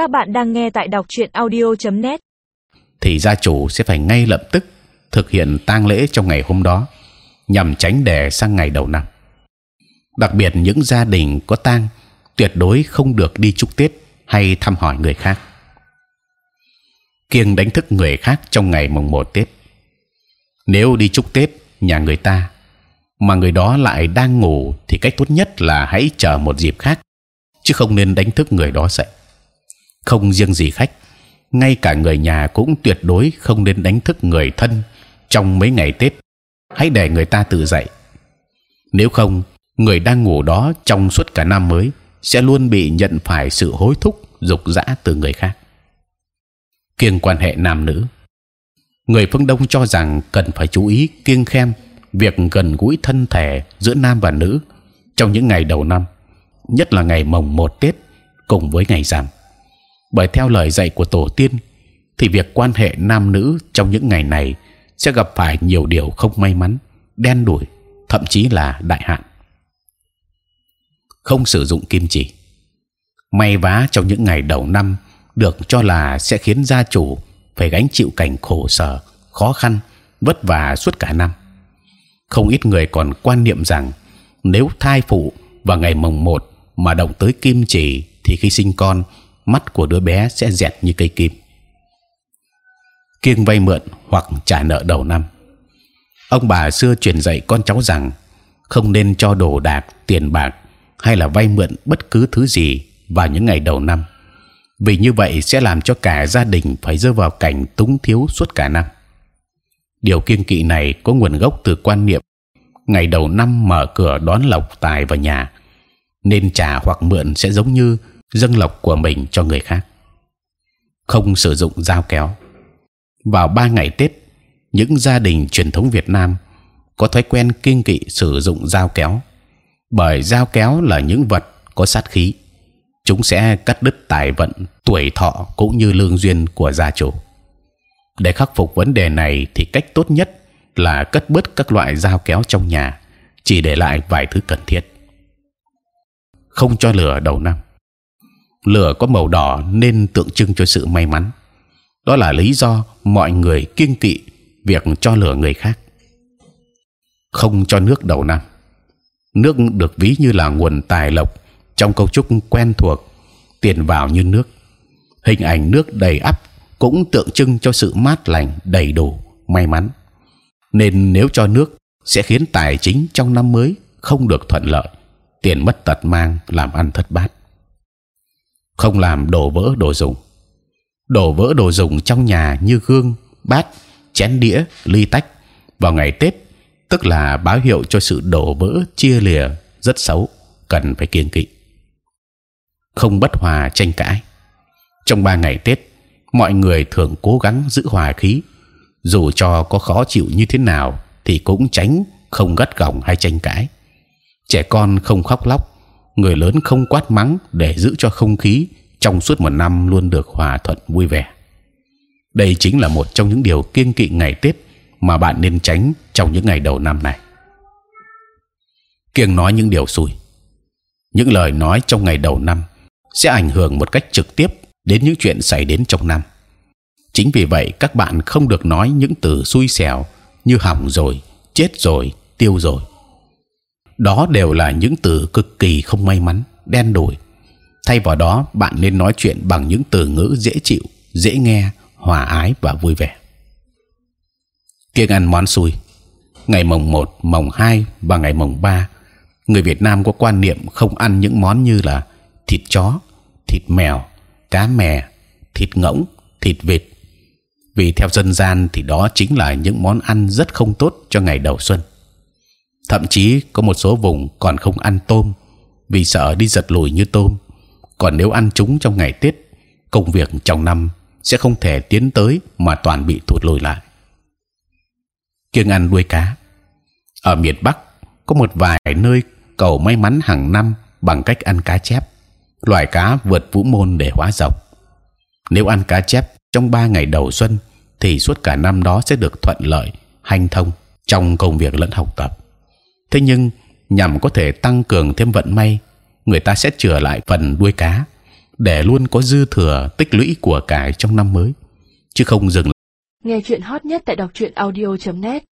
Các bạn đang nghe tại đọc truyện audio.net. thì gia chủ sẽ phải ngay lập tức thực hiện tang lễ trong ngày hôm đó, nhằm tránh để sang ngày đầu năm. Đặc biệt những gia đình có tang tuyệt đối không được đi chúc Tết hay thăm hỏi người khác. Kiêng đánh thức người khác trong ngày mùng 1 Tết. Nếu đi chúc Tết, nhà người ta mà người đó lại đang ngủ thì cách tốt nhất là hãy chờ một dịp khác, chứ không nên đánh thức người đó dậy. Không riêng gì khách, ngay cả người nhà cũng tuyệt đối không nên đánh thức người thân trong mấy ngày Tết. Hãy để người ta tự dậy. Nếu không, người đang ngủ đó trong suốt cả năm mới sẽ luôn bị nhận phải sự hối thúc, dục dã từ người khác. Kiêng quan hệ nam nữ, người phương Đông cho rằng cần phải chú ý kiêng khem việc gần gũi thân thể giữa nam và nữ trong những ngày đầu năm, nhất là ngày mồng một Tết cùng với ngày rằm. Bởi theo lời dạy của tổ tiên, thì việc quan hệ nam nữ trong những ngày này sẽ gặp phải nhiều điều không may mắn, đen đủi, thậm chí là đại hạn. Không sử dụng kim chỉ, may vá trong những ngày đầu năm được cho là sẽ khiến gia chủ phải gánh chịu cảnh khổ sở, khó khăn, vất vả suốt cả năm không ít người còn quan niệm rằng nếu thai phụ vào ngày mồng 1 mà động tới kim chỉ thì khi sinh con mắt của đứa bé sẽ dẹt như cây kim. Kiêng vay mượn hoặc trả nợ đầu năm. Ông bà xưa truyền dạy con cháu rằng không nên cho đồ đạc, tiền bạc hay là vay mượn bất cứ thứ gì vào những ngày đầu năm, vì như vậy sẽ làm cho cả gia đình phải rơi vào cảnh túng thiếu suốt cả năm. Điều kiêng kỵ này có nguồn gốc từ quan niệm, ngày đầu năm mở cửa đón lộc tài vào nhà, nên trả hoặc mượn sẽ giống như dâng lộc của mình cho người khác. Không sử dụng dao kéo. Vào ba ngày Tết những gia đình truyền thống Việt Nam có thói quen kiêng kỵ sử dụng dao kéo. Bởi dao kéo là những vật có sát khí. Chúng sẽ cắt đứt tài vận tuổi thọ cũng như lương duyên của gia chủ. Để khắc phục vấn đề này thì cách tốt nhất là cất bớt các loại dao kéo trong nhà, chỉ để lại vài thứ cần thiết. Không cho lửa đầu năm. Lửa có màu đỏ nên tượng trưng cho sự may mắn. Đó là lý do mọi người kiêng kỵ việc cho lửa người khác. Không cho nước đầu năm. Nước được ví như là nguồn tài lộc trong câu trúc quen thuộc, tiền vào như nước. Hình ảnh nước đầy ắp cũng tượng trưng cho sự mát lành đầy đủ may mắn nên nếu cho nước sẽ khiến tài chính trong năm mới không được thuận lợi tiền mất tật mang làm ăn thất bát không làm đổ vỡ đồ dùng. Đổ vỡ đồ dùng trong nhà như gương, bát, chén đĩa, ly tách vào ngày tết, tức là báo hiệu cho sự đổ vỡ, chia lìa, rất xấu, cần phải kiêng kỵ. Không bất hòa tranh cãi. Trong ba ngày tết, mọi người thường cố gắng giữ hòa khí. Dù cho có khó chịu như thế nào thì cũng tránh không gắt gỏng hay tranh cãi. Trẻ con không khóc lóc người lớn không quát mắng để giữ cho không khí trong suốt một năm luôn được hòa thuận vui vẻ. Đây chính là một trong những điều kiêng kỵ ngày tết mà bạn nên tránh trong những ngày đầu năm này. Kiêng nói những điều xui. Những lời nói trong ngày đầu năm sẽ ảnh hưởng một cách trực tiếp đến những chuyện xảy đến trong năm. Chính vì vậy, các bạn không được nói những từ xui xẻo như hỏng rồi, chết rồi, tiêu rồi đó đều là những từ cực kỳ không may mắn đen đủi. Thay vào đó bạn nên nói chuyện bằng những từ ngữ dễ chịu dễ nghe hòa ái và vui vẻ. Kiêng ăn món xui. Ngày mồng 1, mồng 2 và ngày mồng 3 người Việt Nam có quan niệm không ăn những món như là thịt chó, thịt mèo, cá mè, thịt ngỗng, thịt vịt, vì theo dân gian thì đó chính là những món ăn rất không tốt cho ngày đầu xuân. Thậm chí có một số vùng còn không ăn tôm vì sợ đi giật lùi như tôm. Còn nếu ăn chúng trong ngày Tết, công việc trong năm sẽ không thể tiến tới mà toàn bị thụt lùi lại. Kiêng ăn đuôi cá ở miền Bắc có một vài nơi cầu may mắn hàng năm bằng cách ăn cá chép, loài cá vượt vũ môn để hóa dòng. Nếu ăn cá chép trong ba ngày đầu xuân thì suốt cả năm đó sẽ được thuận lợi, hanh thông trong công việc lẫn học tập. Thế nhưng nhằm có thể tăng cường thêm vận may, người ta sẽ chừa lại phần đuôi cá để luôn có dư thừa tích lũy của cải trong năm mới chứ không dừng nghe chuyện hot nhất tại đọc truyện audio .net.